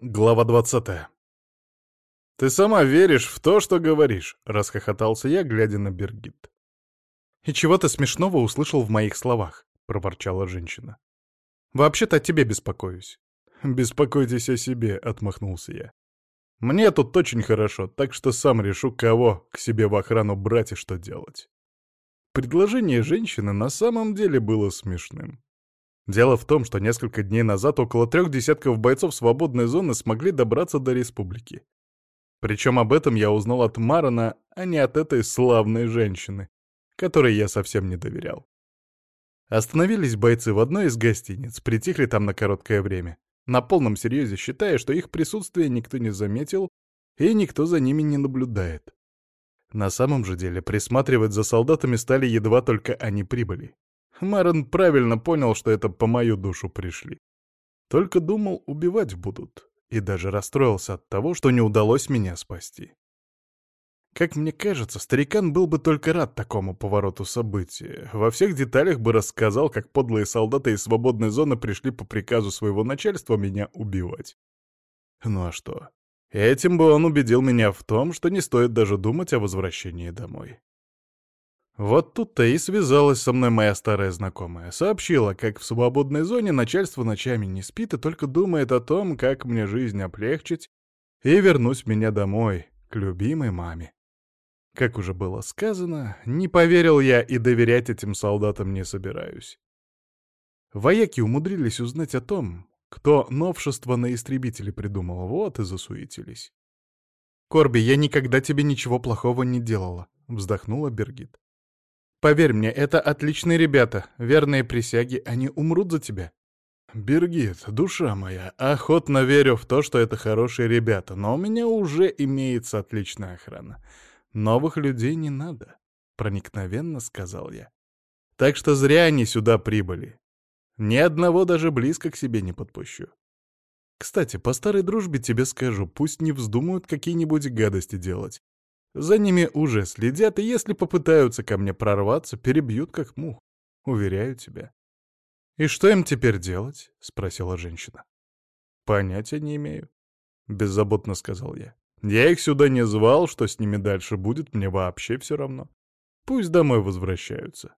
Глава двадцатая. «Ты сама веришь в то, что говоришь», — расхохотался я, глядя на Бергит. «И чего ты смешного услышал в моих словах?» — проворчала женщина. «Вообще-то о тебе беспокоюсь». «Беспокойтесь о себе», — отмахнулся я. «Мне тут очень хорошо, так что сам решу, кого к себе в охрану брать и что делать». Предложение женщины на самом деле было смешным. Дело в том, что несколько дней назад около трех десятков бойцов свободной зоны смогли добраться до республики. Причем об этом я узнал от Марана, а не от этой славной женщины, которой я совсем не доверял. Остановились бойцы в одной из гостиниц, притихли там на короткое время, на полном серьезе считая, что их присутствие никто не заметил и никто за ними не наблюдает. На самом же деле присматривать за солдатами стали едва только они прибыли. Марон правильно понял, что это по мою душу пришли. Только думал, убивать будут, и даже расстроился от того, что не удалось меня спасти. Как мне кажется, старикан был бы только рад такому повороту событий. Во всех деталях бы рассказал, как подлые солдаты из свободной зоны пришли по приказу своего начальства меня убивать. Ну а что? Этим бы он убедил меня в том, что не стоит даже думать о возвращении домой. Вот тут-то и связалась со мной моя старая знакомая. Сообщила, как в свободной зоне начальство ночами не спит и только думает о том, как мне жизнь облегчить и вернуть меня домой, к любимой маме. Как уже было сказано, не поверил я и доверять этим солдатам не собираюсь. Вояки умудрились узнать о том, кто новшество на истребителе придумал, вот и засуетились. «Корби, я никогда тебе ничего плохого не делала», — вздохнула Бергит. Поверь мне, это отличные ребята, верные присяги, они умрут за тебя. Бергит, душа моя, охотно верю в то, что это хорошие ребята, но у меня уже имеется отличная охрана. Новых людей не надо, проникновенно сказал я. Так что зря они сюда прибыли. Ни одного даже близко к себе не подпущу. Кстати, по старой дружбе тебе скажу, пусть не вздумают какие-нибудь гадости делать. За ними уже следят, и если попытаются ко мне прорваться, перебьют как мух. Уверяю тебя. «И что им теперь делать?» — спросила женщина. «Понятия не имею», — беззаботно сказал я. «Я их сюда не звал, что с ними дальше будет, мне вообще все равно. Пусть домой возвращаются».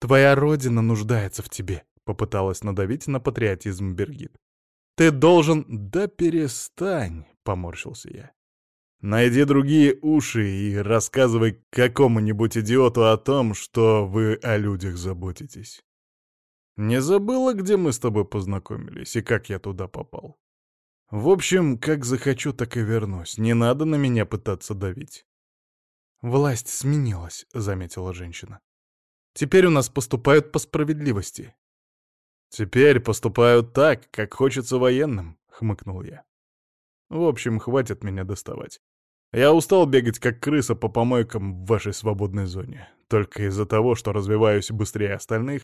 «Твоя родина нуждается в тебе», — попыталась надавить на патриотизм Бергит. «Ты должен...» «Да перестань», — поморщился я. Найди другие уши и рассказывай какому-нибудь идиоту о том, что вы о людях заботитесь. Не забыла, где мы с тобой познакомились и как я туда попал? В общем, как захочу, так и вернусь. Не надо на меня пытаться давить. «Власть сменилась», — заметила женщина. «Теперь у нас поступают по справедливости». «Теперь поступают так, как хочется военным», — хмыкнул я. В общем, хватит меня доставать. Я устал бегать как крыса по помойкам в вашей свободной зоне. Только из-за того, что развиваюсь быстрее остальных,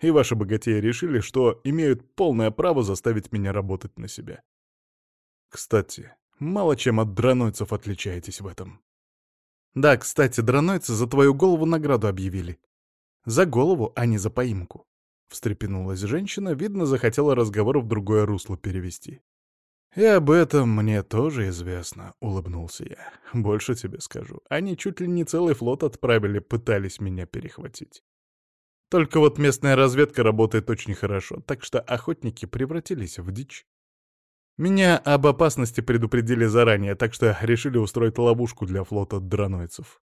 и ваши богатеи решили, что имеют полное право заставить меня работать на себя. Кстати, мало чем от дранойцев отличаетесь в этом. Да, кстати, дранойцы за твою голову награду объявили. За голову, а не за поимку. Встрепенулась женщина, видно, захотела разговор в другое русло перевести. «И об этом мне тоже известно», — улыбнулся я. «Больше тебе скажу. Они чуть ли не целый флот отправили, пытались меня перехватить. Только вот местная разведка работает очень хорошо, так что охотники превратились в дичь. Меня об опасности предупредили заранее, так что решили устроить ловушку для флота дранойцев.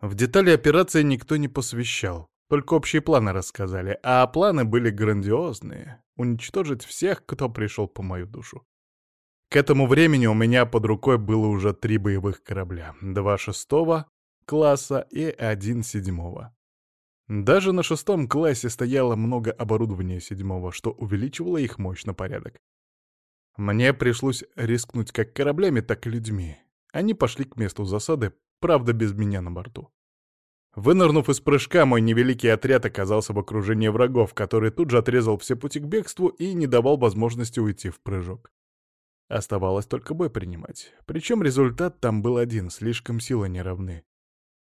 В детали операции никто не посвящал, только общие планы рассказали, а планы были грандиозные — уничтожить всех, кто пришел по мою душу. К этому времени у меня под рукой было уже три боевых корабля, два шестого класса и один седьмого. Даже на шестом классе стояло много оборудования седьмого, что увеличивало их мощь на порядок. Мне пришлось рискнуть как кораблями, так и людьми. Они пошли к месту засады, правда, без меня на борту. Вынырнув из прыжка, мой невеликий отряд оказался в окружении врагов, который тут же отрезал все пути к бегству и не давал возможности уйти в прыжок. Оставалось только бой принимать. Причем результат там был один, слишком силы не равны.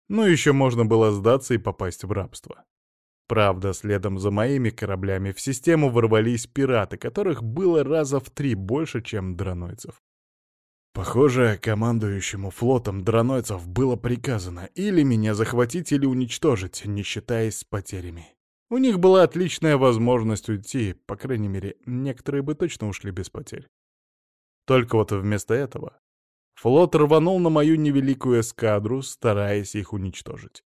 Ну еще можно было сдаться и попасть в рабство. Правда, следом за моими кораблями в систему ворвались пираты, которых было раза в три больше, чем дранойцев. Похоже, командующему флотом дранойцев было приказано или меня захватить, или уничтожить, не считаясь с потерями. У них была отличная возможность уйти, по крайней мере, некоторые бы точно ушли без потерь. Только вот вместо этого флот рванул на мою невеликую эскадру, стараясь их уничтожить.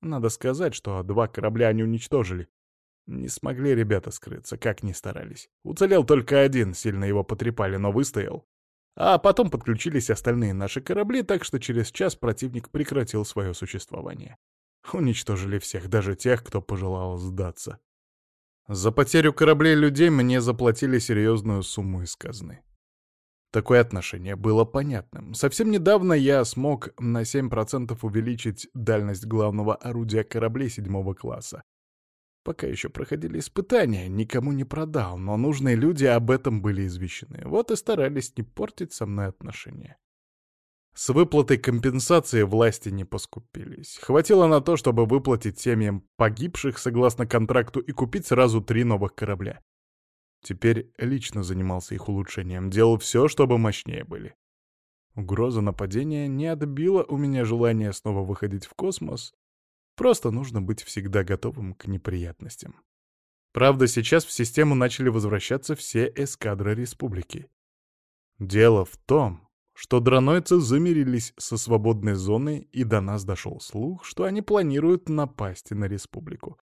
Надо сказать, что два корабля они уничтожили. Не смогли ребята скрыться, как ни старались. Уцелел только один, сильно его потрепали, но выстоял. А потом подключились остальные наши корабли, так что через час противник прекратил свое существование. Уничтожили всех, даже тех, кто пожелал сдаться. За потерю кораблей людей мне заплатили серьезную сумму из казны. Такое отношение было понятным. Совсем недавно я смог на 7% увеличить дальность главного орудия кораблей седьмого класса. Пока еще проходили испытания, никому не продал, но нужные люди об этом были извещены. Вот и старались не портить со мной отношения. С выплатой компенсации власти не поскупились. Хватило на то, чтобы выплатить семьям погибших согласно контракту и купить сразу три новых корабля. Теперь лично занимался их улучшением, делал все, чтобы мощнее были. Угроза нападения не отбила у меня желание снова выходить в космос, просто нужно быть всегда готовым к неприятностям. Правда, сейчас в систему начали возвращаться все эскадры республики. Дело в том, что дранойцы замирились со свободной зоной, и до нас дошел слух, что они планируют напасть на республику.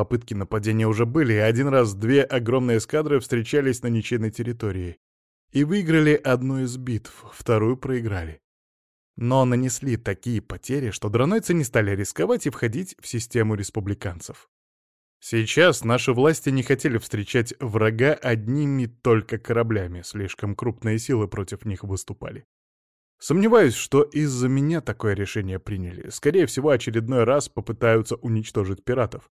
Попытки нападения уже были, один раз две огромные эскадры встречались на ничейной территории. И выиграли одну из битв, вторую проиграли. Но нанесли такие потери, что дранойцы не стали рисковать и входить в систему республиканцев. Сейчас наши власти не хотели встречать врага одними только кораблями, слишком крупные силы против них выступали. Сомневаюсь, что из-за меня такое решение приняли. Скорее всего, очередной раз попытаются уничтожить пиратов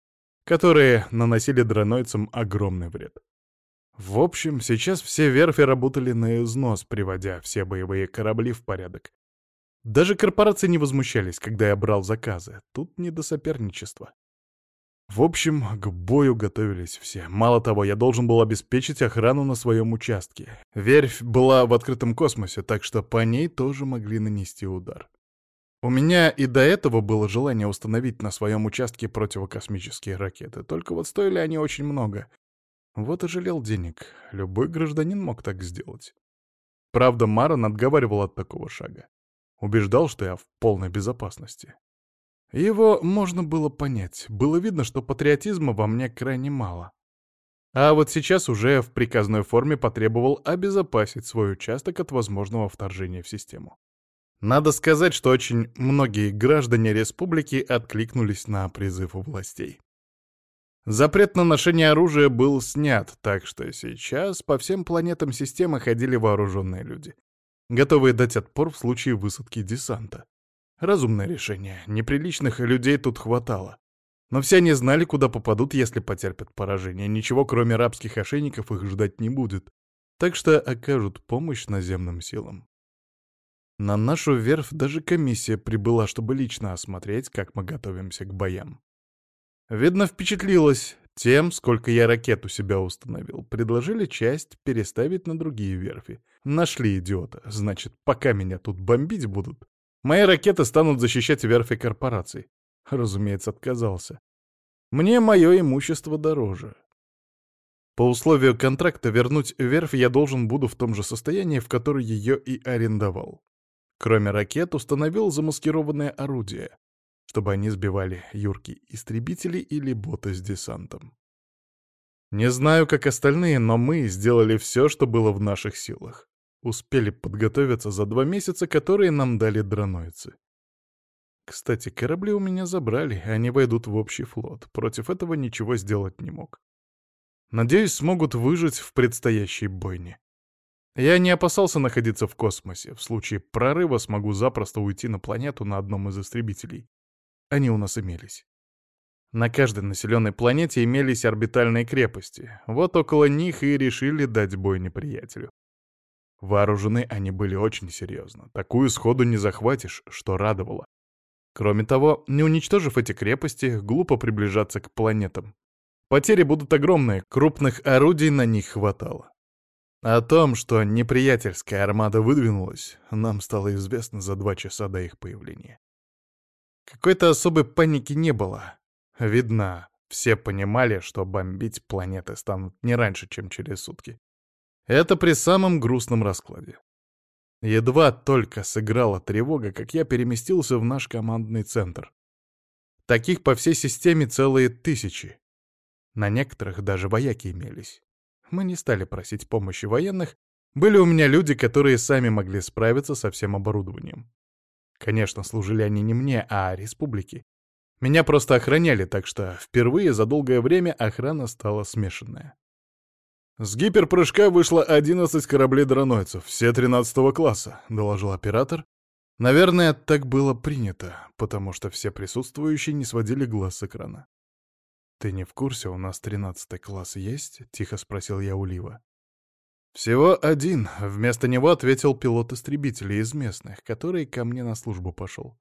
которые наносили дранойцам огромный вред. В общем, сейчас все верфи работали на износ, приводя все боевые корабли в порядок. Даже корпорации не возмущались, когда я брал заказы. Тут не до соперничества. В общем, к бою готовились все. Мало того, я должен был обеспечить охрану на своем участке. Верфь была в открытом космосе, так что по ней тоже могли нанести удар. У меня и до этого было желание установить на своем участке противокосмические ракеты, только вот стоили они очень много. Вот и жалел денег. Любой гражданин мог так сделать. Правда, Марон отговаривал от такого шага. Убеждал, что я в полной безопасности. Его можно было понять. Было видно, что патриотизма во мне крайне мало. А вот сейчас уже в приказной форме потребовал обезопасить свой участок от возможного вторжения в систему. Надо сказать, что очень многие граждане республики откликнулись на призыв властей. Запрет на ношение оружия был снят, так что сейчас по всем планетам системы ходили вооруженные люди, готовые дать отпор в случае высадки десанта. Разумное решение, неприличных людей тут хватало. Но все они знали, куда попадут, если потерпят поражение. Ничего, кроме рабских ошейников, их ждать не будет. Так что окажут помощь наземным силам. На нашу верфь даже комиссия прибыла, чтобы лично осмотреть, как мы готовимся к боям. Видно, впечатлилась тем, сколько я ракет у себя установил. Предложили часть переставить на другие верфи. Нашли идиота. Значит, пока меня тут бомбить будут, мои ракеты станут защищать верфи корпораций. Разумеется, отказался. Мне мое имущество дороже. По условию контракта вернуть верфь я должен буду в том же состоянии, в котором ее и арендовал. Кроме ракет, установил замаскированные орудия, чтобы они сбивали юрки истребители или боты с десантом. Не знаю, как остальные, но мы сделали все, что было в наших силах. Успели подготовиться за два месяца, которые нам дали дранойцы. Кстати, корабли у меня забрали, они войдут в общий флот. Против этого ничего сделать не мог. Надеюсь, смогут выжить в предстоящей бойне. Я не опасался находиться в космосе. В случае прорыва смогу запросто уйти на планету на одном из истребителей. Они у нас имелись. На каждой населенной планете имелись орбитальные крепости. Вот около них и решили дать бой неприятелю. Вооружены они были очень серьезно. Такую сходу не захватишь, что радовало. Кроме того, не уничтожив эти крепости, глупо приближаться к планетам. Потери будут огромные, крупных орудий на них хватало. О том, что неприятельская армада выдвинулась, нам стало известно за два часа до их появления. Какой-то особой паники не было. Видно, все понимали, что бомбить планеты станут не раньше, чем через сутки. Это при самом грустном раскладе. Едва только сыграла тревога, как я переместился в наш командный центр. Таких по всей системе целые тысячи. На некоторых даже вояки имелись. Мы не стали просить помощи военных, были у меня люди, которые сами могли справиться со всем оборудованием. Конечно, служили они не мне, а республике. Меня просто охраняли, так что впервые за долгое время охрана стала смешанная. «С гиперпрыжка вышло 11 кораблей-дронойцев, все 13 класса», — доложил оператор. Наверное, так было принято, потому что все присутствующие не сводили глаз с экрана. «Ты не в курсе, у нас 13 класс есть?» — тихо спросил я у Лива. «Всего один», — вместо него ответил пилот истребителей из местных, который ко мне на службу пошел.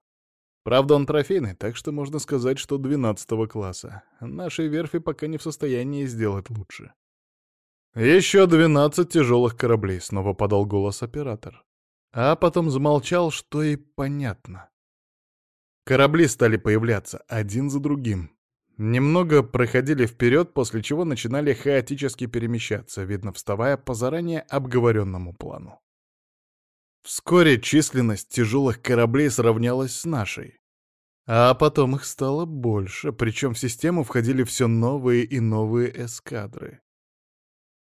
Правда, он трофейный, так что можно сказать, что 12 класса. Нашей верфи пока не в состоянии сделать лучше. «Еще двенадцать тяжелых кораблей», — снова подал голос оператор. А потом замолчал, что и понятно. Корабли стали появляться один за другим. Немного проходили вперед, после чего начинали хаотически перемещаться, видно, вставая по заранее обговоренному плану. Вскоре численность тяжелых кораблей сравнялась с нашей. А потом их стало больше, причем в систему входили все новые и новые эскадры.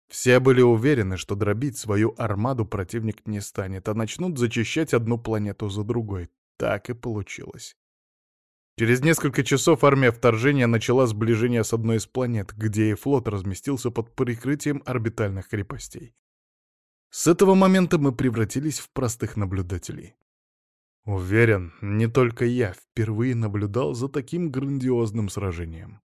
Все были уверены, что дробить свою армаду противник не станет, а начнут зачищать одну планету за другой. Так и получилось. Через несколько часов армия вторжения начала сближение с одной из планет, где и флот разместился под прикрытием орбитальных крепостей. С этого момента мы превратились в простых наблюдателей. Уверен, не только я впервые наблюдал за таким грандиозным сражением.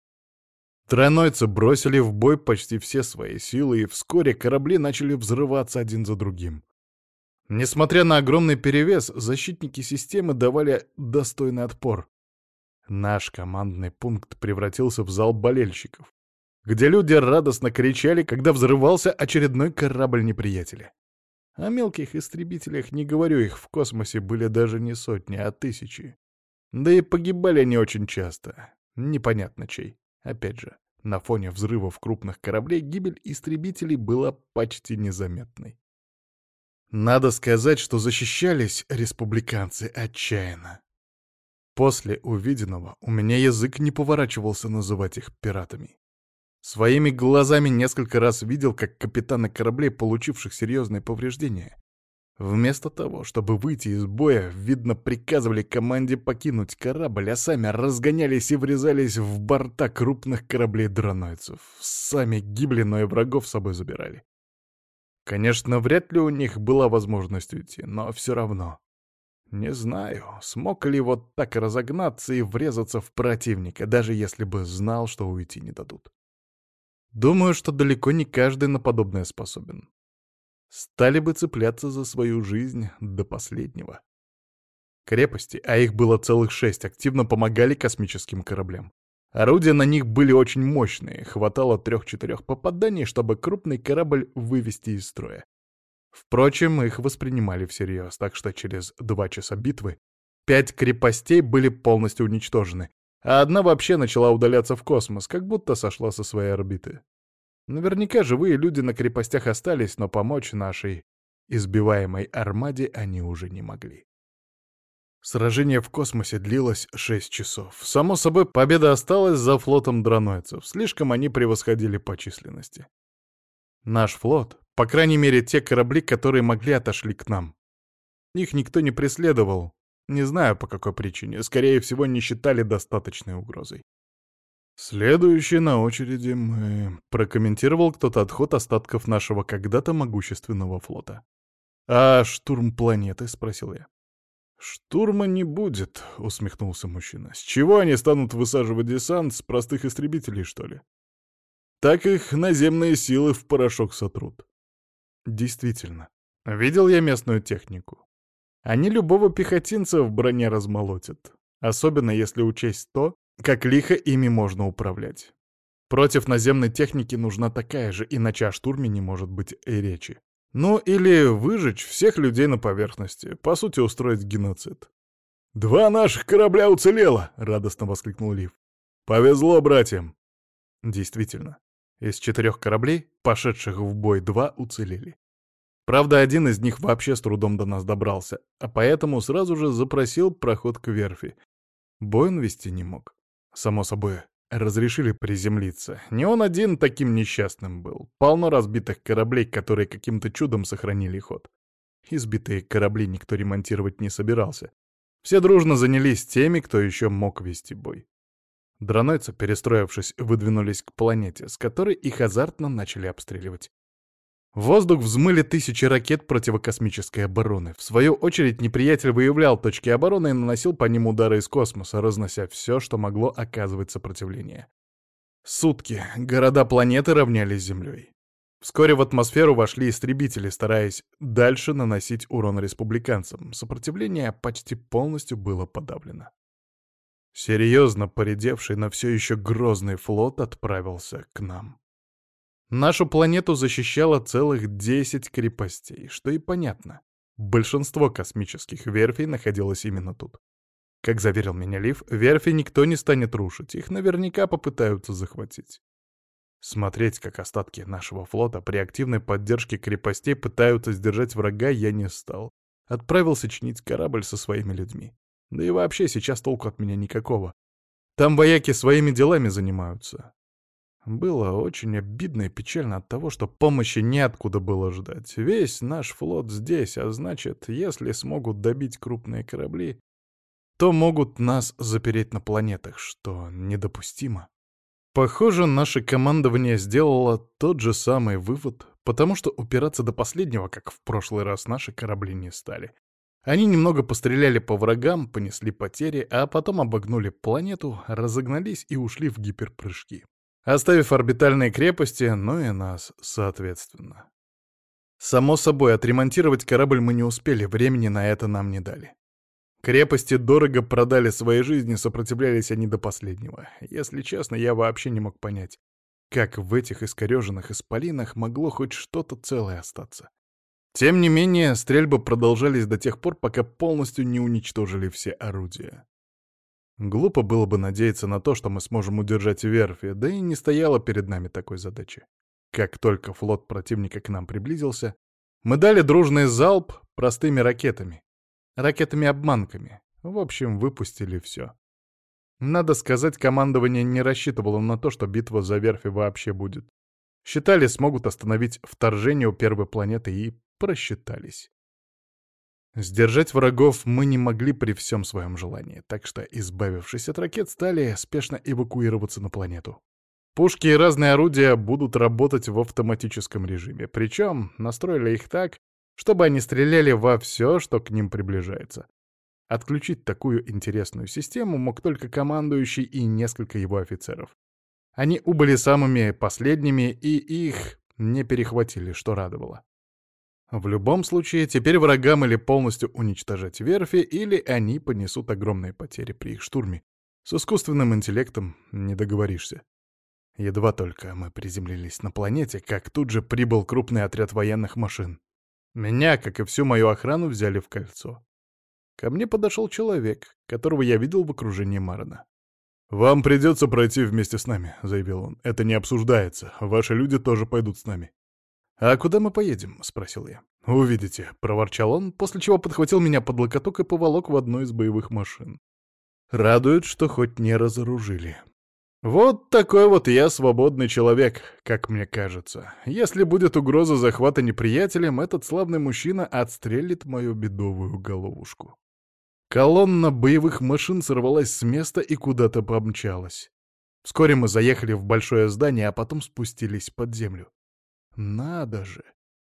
Тронойцы бросили в бой почти все свои силы, и вскоре корабли начали взрываться один за другим. Несмотря на огромный перевес, защитники системы давали достойный отпор. Наш командный пункт превратился в зал болельщиков, где люди радостно кричали, когда взрывался очередной корабль неприятеля. О мелких истребителях не говорю, их в космосе были даже не сотни, а тысячи. Да и погибали они очень часто. Непонятно чей. Опять же, на фоне взрывов крупных кораблей гибель истребителей была почти незаметной. Надо сказать, что защищались республиканцы отчаянно. После увиденного у меня язык не поворачивался называть их пиратами. Своими глазами несколько раз видел, как капитаны кораблей, получивших серьезные повреждения, Вместо того, чтобы выйти из боя, видно, приказывали команде покинуть корабль, а сами разгонялись и врезались в борта крупных кораблей-дронойцев. Сами гибли, но и врагов с собой забирали. Конечно, вряд ли у них была возможность уйти, но все равно. Не знаю, смог ли вот так разогнаться и врезаться в противника, даже если бы знал, что уйти не дадут. Думаю, что далеко не каждый на подобное способен стали бы цепляться за свою жизнь до последнего. Крепости, а их было целых шесть, активно помогали космическим кораблям. Орудия на них были очень мощные, хватало трех-четырех попаданий, чтобы крупный корабль вывести из строя. Впрочем, их воспринимали всерьез, так что через два часа битвы пять крепостей были полностью уничтожены, а одна вообще начала удаляться в космос, как будто сошла со своей орбиты. Наверняка живые люди на крепостях остались, но помочь нашей избиваемой армаде они уже не могли. Сражение в космосе длилось шесть часов. Само собой, победа осталась за флотом дронойцев. Слишком они превосходили по численности. Наш флот, по крайней мере те корабли, которые могли, отошли к нам. Их никто не преследовал. Не знаю, по какой причине. Скорее всего, не считали достаточной угрозой. «Следующий на очереди мы...» — прокомментировал кто-то отход остатков нашего когда-то могущественного флота. «А штурм планеты?» — спросил я. «Штурма не будет», — усмехнулся мужчина. «С чего они станут высаживать десант с простых истребителей, что ли? Так их наземные силы в порошок сотрут». «Действительно. Видел я местную технику. Они любого пехотинца в броне размолотят. Особенно если учесть то, как лихо ими можно управлять. Против наземной техники нужна такая же, иначе о штурме не может быть и речи. Ну или выжечь всех людей на поверхности, по сути устроить геноцид. «Два наших корабля уцелело!» — радостно воскликнул Лив. «Повезло братьям!» Действительно, из четырех кораблей, пошедших в бой, два уцелели. Правда, один из них вообще с трудом до нас добрался, а поэтому сразу же запросил проход к верфи. Бой он вести не мог. Само собой, разрешили приземлиться. Не он один таким несчастным был. Полно разбитых кораблей, которые каким-то чудом сохранили ход. Избитые корабли никто ремонтировать не собирался. Все дружно занялись теми, кто еще мог вести бой. Дронойцы, перестроившись, выдвинулись к планете, с которой их азартно начали обстреливать. В воздух взмыли тысячи ракет противокосмической обороны. В свою очередь неприятель выявлял точки обороны и наносил по ним удары из космоса, разнося все, что могло оказывать сопротивление. Сутки города планеты равнялись Землей. Вскоре в атмосферу вошли истребители, стараясь дальше наносить урон республиканцам. Сопротивление почти полностью было подавлено. Серьезно поредевший, но все еще грозный флот отправился к нам. Нашу планету защищало целых 10 крепостей, что и понятно. Большинство космических верфей находилось именно тут. Как заверил меня Лив, верфи никто не станет рушить, их наверняка попытаются захватить. Смотреть, как остатки нашего флота при активной поддержке крепостей пытаются сдержать врага, я не стал. Отправился чинить корабль со своими людьми. Да и вообще сейчас толку от меня никакого. Там вояки своими делами занимаются. Было очень обидно и печально от того, что помощи неоткуда было ждать. Весь наш флот здесь, а значит, если смогут добить крупные корабли, то могут нас запереть на планетах, что недопустимо. Похоже, наше командование сделало тот же самый вывод, потому что упираться до последнего, как в прошлый раз, наши корабли не стали. Они немного постреляли по врагам, понесли потери, а потом обогнули планету, разогнались и ушли в гиперпрыжки оставив орбитальные крепости, ну и нас, соответственно. Само собой, отремонтировать корабль мы не успели, времени на это нам не дали. Крепости дорого продали свои жизни, сопротивлялись они до последнего. Если честно, я вообще не мог понять, как в этих искореженных исполинах могло хоть что-то целое остаться. Тем не менее, стрельбы продолжались до тех пор, пока полностью не уничтожили все орудия. Глупо было бы надеяться на то, что мы сможем удержать верфи, да и не стояло перед нами такой задачи. Как только флот противника к нам приблизился, мы дали дружный залп простыми ракетами. Ракетами-обманками. В общем, выпустили все. Надо сказать, командование не рассчитывало на то, что битва за верфи вообще будет. Считали, смогут остановить вторжение у первой планеты и просчитались. Сдержать врагов мы не могли при всем своем желании, так что, избавившись от ракет, стали спешно эвакуироваться на планету. Пушки и разные орудия будут работать в автоматическом режиме, причем настроили их так, чтобы они стреляли во все, что к ним приближается. Отключить такую интересную систему мог только командующий и несколько его офицеров. Они убыли самыми последними, и их не перехватили, что радовало. В любом случае, теперь врагам или полностью уничтожать верфи, или они понесут огромные потери при их штурме. С искусственным интеллектом не договоришься. Едва только мы приземлились на планете, как тут же прибыл крупный отряд военных машин. Меня, как и всю мою охрану, взяли в кольцо. Ко мне подошел человек, которого я видел в окружении Марана. «Вам придется пройти вместе с нами», — заявил он. «Это не обсуждается. Ваши люди тоже пойдут с нами». «А куда мы поедем?» — спросил я. «Увидите», — проворчал он, после чего подхватил меня под локоток и поволок в одну из боевых машин. Радует, что хоть не разоружили. Вот такой вот я свободный человек, как мне кажется. Если будет угроза захвата неприятелем, этот славный мужчина отстрелит мою бедовую головушку. Колонна боевых машин сорвалась с места и куда-то помчалась. Вскоре мы заехали в большое здание, а потом спустились под землю. Надо же!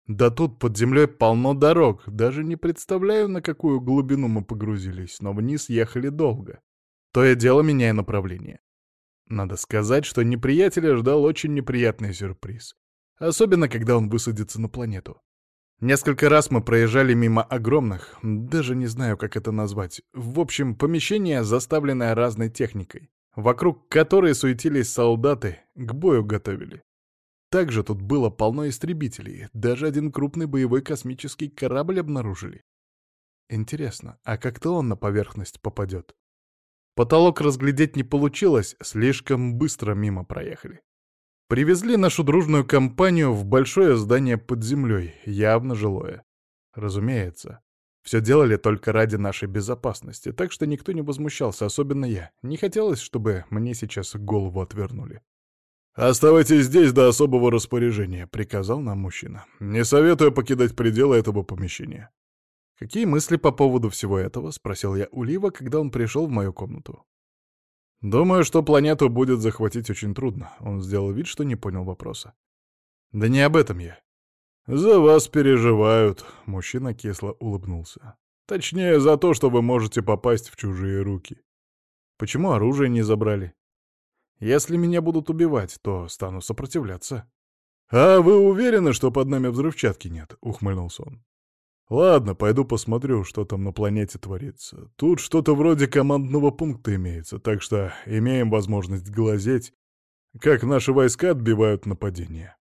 Да тут под землей полно дорог, даже не представляю, на какую глубину мы погрузились, но вниз ехали долго. То и дело меняя направление. Надо сказать, что неприятеля ждал очень неприятный сюрприз. Особенно, когда он высадится на планету. Несколько раз мы проезжали мимо огромных, даже не знаю, как это назвать, в общем, помещение, заставленное разной техникой, вокруг которой суетились солдаты, к бою готовили. Также тут было полно истребителей, даже один крупный боевой космический корабль обнаружили. Интересно, а как-то он на поверхность попадет? Потолок разглядеть не получилось, слишком быстро мимо проехали. Привезли нашу дружную компанию в большое здание под землей, явно жилое. Разумеется, все делали только ради нашей безопасности, так что никто не возмущался, особенно я. Не хотелось, чтобы мне сейчас голову отвернули. «Оставайтесь здесь до особого распоряжения», — приказал нам мужчина. «Не советую покидать пределы этого помещения». «Какие мысли по поводу всего этого?» — спросил я у Лива, когда он пришел в мою комнату. «Думаю, что планету будет захватить очень трудно», — он сделал вид, что не понял вопроса. «Да не об этом я». «За вас переживают», — мужчина кисло улыбнулся. «Точнее, за то, что вы можете попасть в чужие руки». «Почему оружие не забрали?» «Если меня будут убивать, то стану сопротивляться». «А вы уверены, что под нами взрывчатки нет?» — ухмыльнулся он. Ладно, пойду посмотрю, что там на планете творится. Тут что-то вроде командного пункта имеется, так что имеем возможность глазеть, как наши войска отбивают нападение.